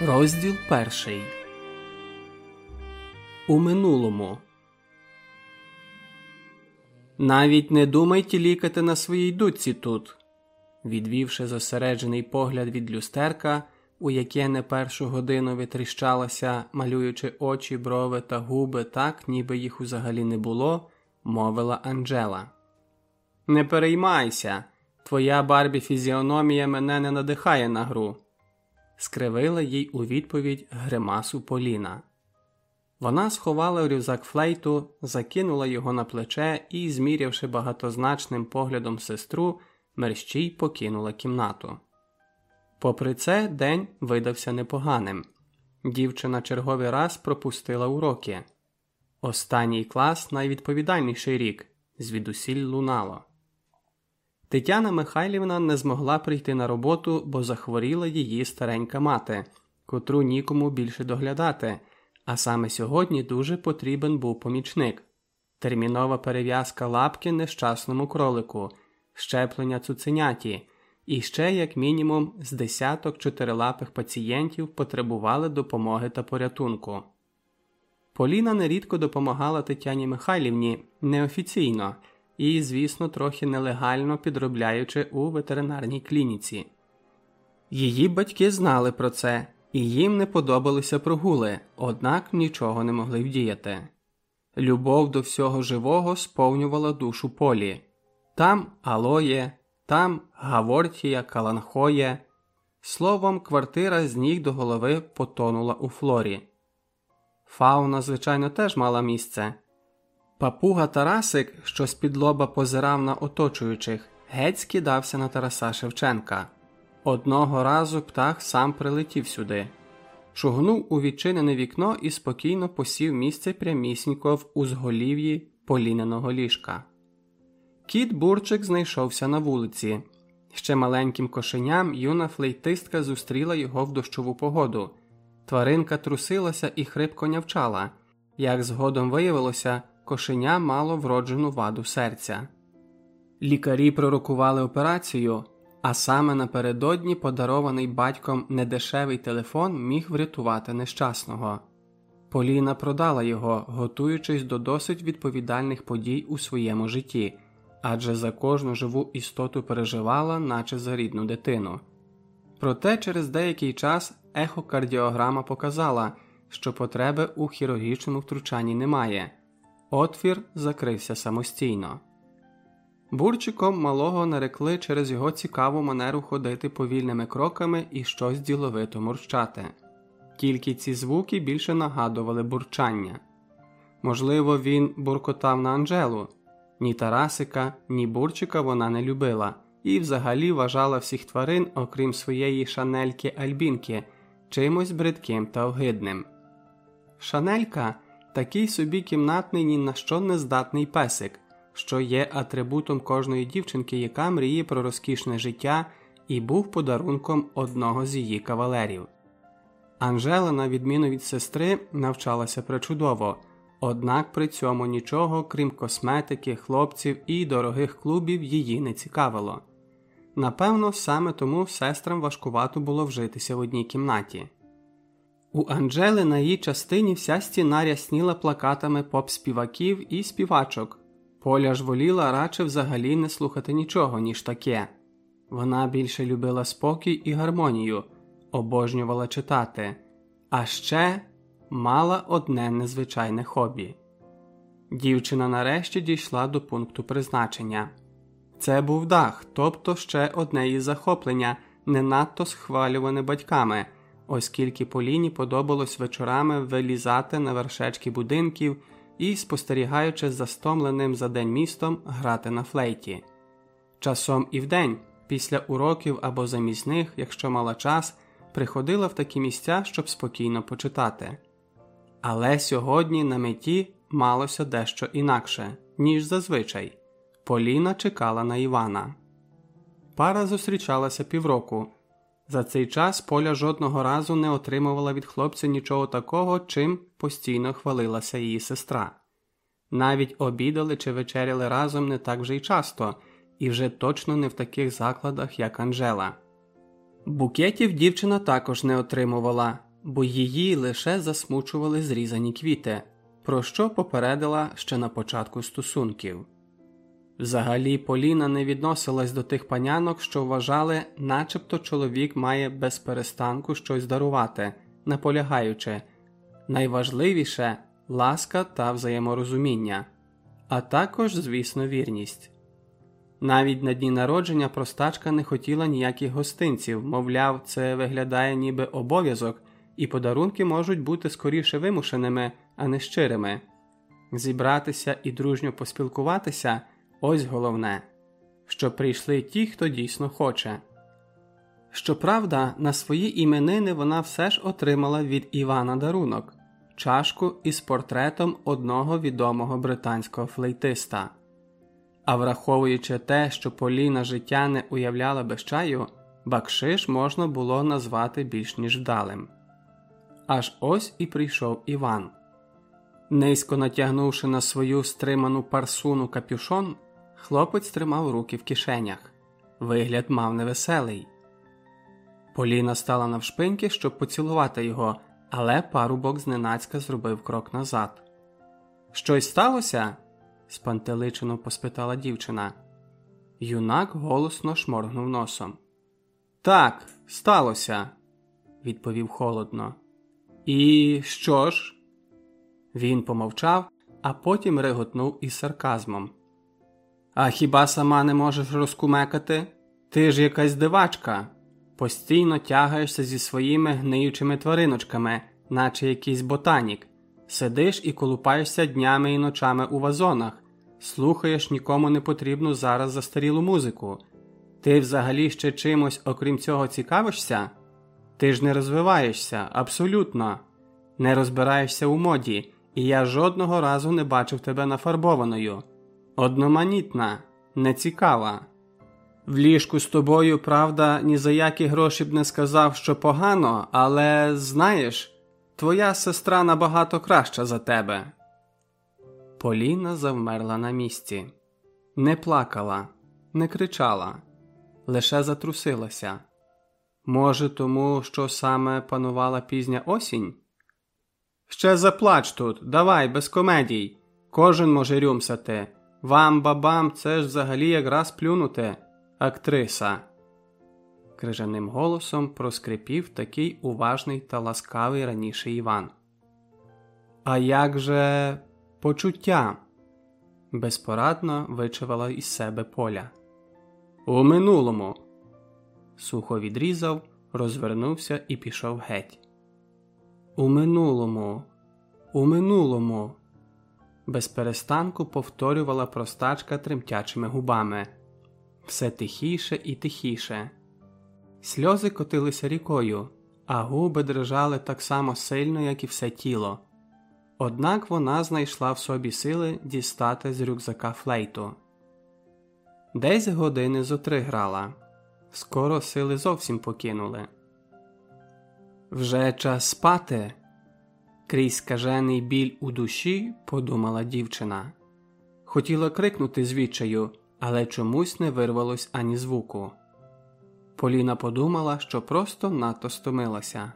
Розділ перший У минулому Навіть не думайте лікати на своїй дудці тут. Відвівши зосереджений погляд від люстерка, у яке не першу годину витріщалася, малюючи очі, брови та губи так, ніби їх узагалі не було, мовила Анджела. Не переймайся, твоя барбі фізіономія мене не надихає на гру скривила їй у відповідь гримасу Поліна. Вона сховала рюкзак флейту, закинула його на плече і, змірявши багатозначним поглядом сестру, мерщій покинула кімнату. Попри це, день видався непоганим. Дівчина черговий раз пропустила уроки. Останній клас найвідповідальніший рік звідусіль лунало. Тетяна Михайлівна не змогла прийти на роботу, бо захворіла її старенька мати, котру нікому більше доглядати, а саме сьогодні дуже потрібен був помічник. Термінова перев'язка лапки нещасному кролику, щеплення цуценяті, і ще, як мінімум, з десяток чотирилапих пацієнтів потребували допомоги та порятунку. Поліна нерідко допомагала Тетяні Михайлівні неофіційно і, звісно, трохи нелегально підробляючи у ветеринарній клініці. Її батьки знали про це, і їм не подобалися прогули, однак нічого не могли вдіяти. Любов до всього живого сповнювала душу полі там алоє, там гавортія, каланхоє. Словом, квартира з ніг до голови потонула у флорі. Фауна, звичайно, теж мала місце. Папуга Тарасик, що з-під лоба позирав на оточуючих, геть скидався на Тараса Шевченка. Одного разу птах сам прилетів сюди, шугнув у відчинене вікно і спокійно посів місце прямісінько в узголів'ї поліненого ліжка. Кіт Бурчик знайшовся на вулиці. Ще маленьким кошеням юна флейтистка зустріла його в дощову погоду. Тваринка трусилася і хрипко нявчала. Як згодом виявилося, кошеня мало вроджену ваду серця. Лікарі пророкували операцію, а саме напередодні подарований батьком недешевий телефон міг врятувати нещасного. Поліна продала його, готуючись до досить відповідальних подій у своєму житті, адже за кожну живу істоту переживала, наче за рідну дитину. Проте через деякий час ехокардіограма показала, що потреби у хірургічному втручанні немає. Отвір закрився самостійно. Бурчиком малого нарекли через його цікаву манеру ходити повільними кроками і щось діловито мурчати. Тільки ці звуки більше нагадували бурчання. Можливо, він буркотав на Анжелу. Ні Тарасика, ні бурчика вона не любила і взагалі вважала всіх тварин, окрім своєї шанельки Альбінки, чимось бридким та огидним. Шанелька такий собі кімнатний ні на що не здатний песик, що є атрибутом кожної дівчинки, яка мріє про розкішне життя і був подарунком одного з її кавалерів. Анжела, на відміну від сестри, навчалася причудово, однак при цьому нічого, крім косметики, хлопців і дорогих клубів, її не цікавило. Напевно, саме тому сестрам важкувато було вжитися в одній кімнаті. У Анджели на її частині вся стіна рясніла плакатами поп-співаків і співачок. Поля ж воліла радше взагалі не слухати нічого, ніж таке. Вона більше любила спокій і гармонію, обожнювала читати, а ще мала одне незвичайне хобі. Дівчина нарешті дійшла до пункту призначення. Це був дах, тобто ще одне її захоплення, не надто схвалюване батьками оскільки Поліні подобалось вечорами вилізати на вершечки будинків і, спостерігаючи за стомленим за день містом, грати на флейті. Часом і вдень, після уроків або замість них, якщо мала час, приходила в такі місця, щоб спокійно почитати. Але сьогодні на меті малося дещо інакше, ніж зазвичай. Поліна чекала на Івана. Пара зустрічалася півроку, за цей час Поля жодного разу не отримувала від хлопця нічого такого, чим постійно хвалилася її сестра. Навіть обідали чи вечеряли разом не так вже й часто, і вже точно не в таких закладах, як Анжела. Букетів дівчина також не отримувала, бо її лише засмучували зрізані квіти, про що попередила ще на початку стосунків. Взагалі Поліна не відносилась до тих панянок, що вважали, начебто чоловік має без перестанку щось дарувати, наполягаючи найважливіше ласка та взаєморозуміння, а також, звісно, вірність. Навіть на дні народження простачка не хотіла ніяких гостинців, мовляв, це виглядає ніби обов'язок, і подарунки можуть бути скоріше вимушеними, а не щирими. Зібратися і дружньо поспілкуватися ось головне, щоб прийшли ті, хто дійсно хоче. Щоправда, на свої іменини вона все ж отримала від Івана дарунок чашку із портретом одного відомого британського флейтиста. А враховуючи те, що Поліна життя не уявляла без чаю, бакшиш можна було назвати більш ніж вдалим. Аж ось і прийшов Іван. Низько натягнувши на свою стриману парсуну капюшон, хлопець тримав руки в кишенях. Вигляд мав невеселий. Поліна стала навшпиньки, щоб поцілувати його, але парубок зненацька зробив крок назад. Щось сталося? спантеличено поспитала дівчина. Юнак голосно шморгнув носом. Так, сталося, відповів холодно. І що ж? Він помовчав, а потім реготнув із сарказмом. А хіба сама не можеш розкумекати? Ти ж якась дивачка. Постійно тягаєшся зі своїми гниючими твариночками, наче якийсь ботанік. Сидиш і колупаєшся днями і ночами у вазонах, слухаєш нікому не потрібну зараз застарілу музику. Ти взагалі ще чимось, окрім цього, цікавишся? Ти ж не розвиваєшся, абсолютно, не розбираєшся у моді, і я жодного разу не бачив тебе нафарбованою. Одноманітна, нецікава. В ліжку з тобою, правда, ні за які гроші б не сказав, що погано, але знаєш. Твоя сестра набагато краща за тебе. Поліна завмерла на місці, не плакала, не кричала, лише затрусилася. Може, тому, що саме панувала пізня осінь? Ще заплач тут, давай, без комедій. Кожен може рюмсати. Вам, бабам, це ж взагалі якраз плюнути, актриса крижаним голосом проскрипів такий уважний та ласкавий раніше Іван. А як же почуття? безпорадно вичавила із себе поля. У минулому. Сухо відрізав, розвернувся і пішов геть. У минулому, у минулому. Без перестанку повторювала простачка тремтячими губами. Все тихіше і тихіше. Сльози котилися рікою, а губи дрижали так само сильно, як і все тіло. Однак вона знайшла в собі сили дістати з рюкзака флейту. Десь години зо три грала. Скоро сили зовсім покинули. Вже час спати. Крізь скажений біль у душі, подумала дівчина. Хотіла крикнути звідчаю, але чомусь не вирвалось ані звуку. Поліна подумала, що просто надто стомилася.